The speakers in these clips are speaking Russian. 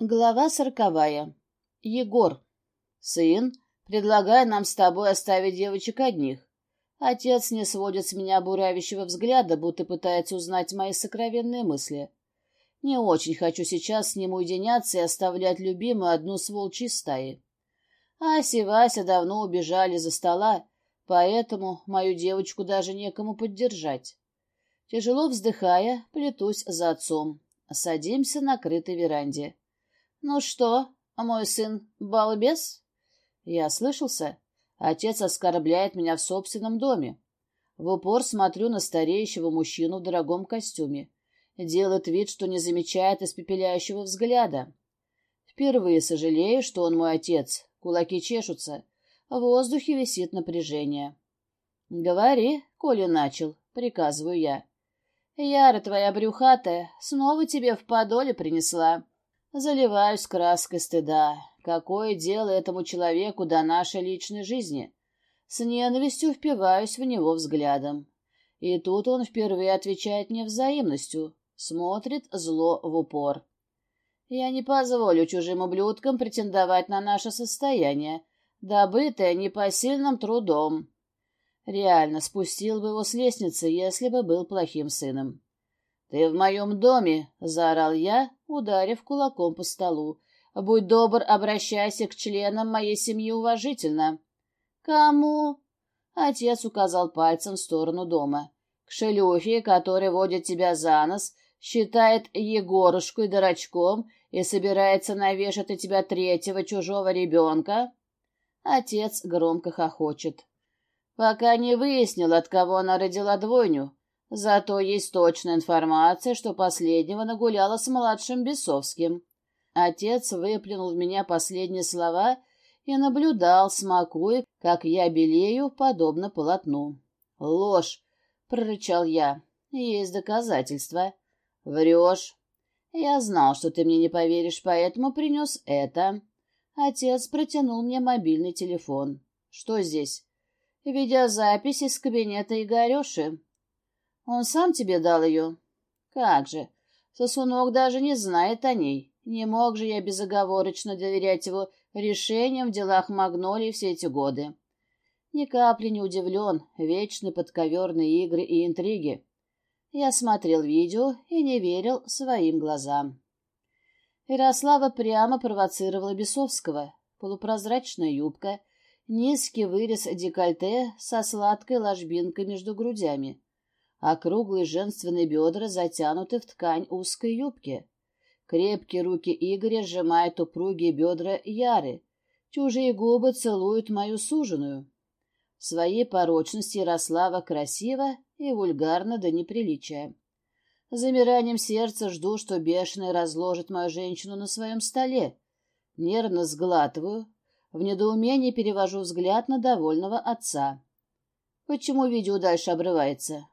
Глава сороковая. Егор. Сын, предлагай нам с тобой оставить девочек одних. Отец не сводит с меня буравящего взгляда, будто пытается узнать мои сокровенные мысли. Не очень хочу сейчас с ним уединяться и оставлять любимую одну с волчьей стаи. Ася и Вася давно убежали за стола, поэтому мою девочку даже некому поддержать. Тяжело вздыхая, плетусь за отцом. Садимся на крытой веранде. «Ну что, мой сын балбес?» Я слышался. Отец оскорбляет меня в собственном доме. В упор смотрю на стареющего мужчину в дорогом костюме. Делает вид, что не замечает испепеляющего взгляда. Впервые сожалею, что он мой отец. Кулаки чешутся. В воздухе висит напряжение. «Говори, коли начал», — приказываю я. «Яра твоя брюхатая снова тебе в подоле принесла». Заливаюсь краской стыда. Какое дело этому человеку до нашей личной жизни? С ненавистью впиваюсь в него взглядом. И тут он впервые отвечает мне взаимностью, смотрит зло в упор. Я не позволю чужим ублюдкам претендовать на наше состояние, добытое непосильным трудом. Реально спустил бы его с лестницы, если бы был плохим сыном. «Ты в моем доме!» — заорал я, ударив кулаком по столу. «Будь добр, обращайся к членам моей семьи уважительно». «Кому?» — отец указал пальцем в сторону дома. «К шелюхе, который водит тебя за нос, считает Егорушку и дурачком и собирается навешать на тебя третьего чужого ребенка?» Отец громко хохочет. «Пока не выяснил, от кого она родила двойню». Зато есть точная информация, что последнего нагуляла с младшим Бесовским. Отец выплюнул в меня последние слова и наблюдал, смакуя, как я белею, подобно полотну. «Ложь!» — прорычал я. «Есть доказательства». «Врешь». «Я знал, что ты мне не поверишь, поэтому принес это». Отец протянул мне мобильный телефон. «Что здесь?» «Видеозапись из кабинета Игореши». Он сам тебе дал ее? Как же. Сосунок даже не знает о ней. Не мог же я безоговорочно доверять его решениям в делах Магнолии все эти годы. Ни капли не удивлен, вечны подковерные игры и интриги. Я смотрел видео и не верил своим глазам. Ярослава прямо провоцировала Бесовского. Полупрозрачная юбка, низкий вырез декольте со сладкой ложбинкой между грудями округлые женственные бедра затянуты в ткань узкой юбки. Крепкие руки Игоря сжимают упругие бедра Яры. Чужие губы целуют мою суженую. В своей порочности Ярослава красиво и вульгарно до неприличия. Замиранием сердца жду, что бешеный разложит мою женщину на своем столе. Нервно сглатываю, в недоумении перевожу взгляд на довольного отца. Почему видео дальше обрывается?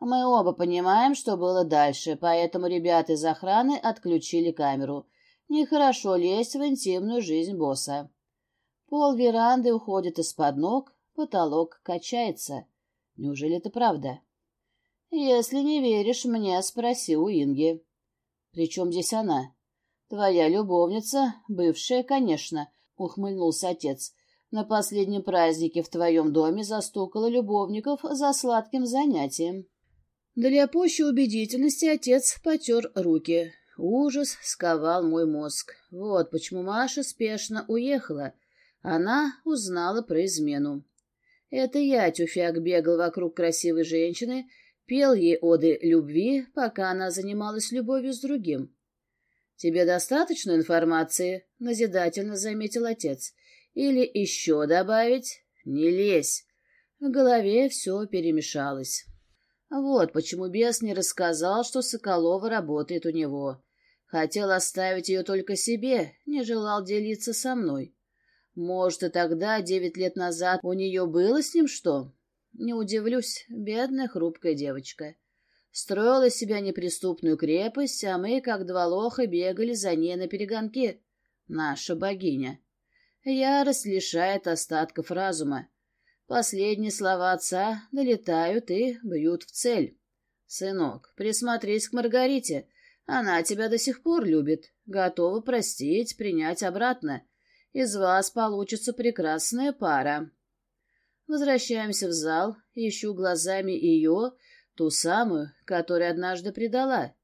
Мы оба понимаем, что было дальше, поэтому ребята из охраны отключили камеру. Нехорошо лезть в интимную жизнь босса. Пол веранды уходит из-под ног, потолок качается. Неужели это правда? Если не веришь мне, спроси у Инги. Причем здесь она? Твоя любовница, бывшая, конечно, ухмыльнулся отец. На последнем празднике в твоем доме застукала любовников за сладким занятием. Для пущей убедительности отец потер руки. Ужас сковал мой мозг. Вот почему Маша спешно уехала. Она узнала про измену. Это я, тюфяк, бегал вокруг красивой женщины, пел ей оды любви, пока она занималась любовью с другим. «Тебе достаточно информации?» — назидательно заметил отец. «Или еще добавить? Не лезь!» В голове все перемешалось. Вот почему бес не рассказал, что Соколова работает у него. Хотел оставить ее только себе, не желал делиться со мной. Может, и тогда, девять лет назад, у нее было с ним что? Не удивлюсь, бедная хрупкая девочка. Строила себя неприступную крепость, а мы, как два лоха, бегали за ней на перегонке. Наша богиня. Ярость лишает остатков разума. Последние слова отца долетают и бьют в цель. «Сынок, присмотрись к Маргарите. Она тебя до сих пор любит, готова простить, принять обратно. Из вас получится прекрасная пара. Возвращаемся в зал, ищу глазами ее, ту самую, которая однажды предала,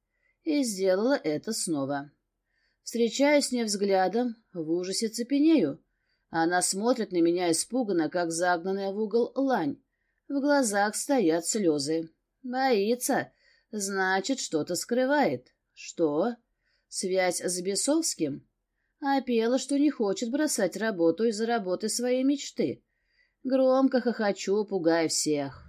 и сделала это снова. Встречаюсь с ней взглядом, в ужасе цепенею. Она смотрит на меня испуганно, как загнанная в угол лань. В глазах стоят слезы. Боится, значит, что-то скрывает. Что? Связь с Бесовским? А пела, что не хочет бросать работу из-за работы своей мечты. Громко хохочу, пугая всех.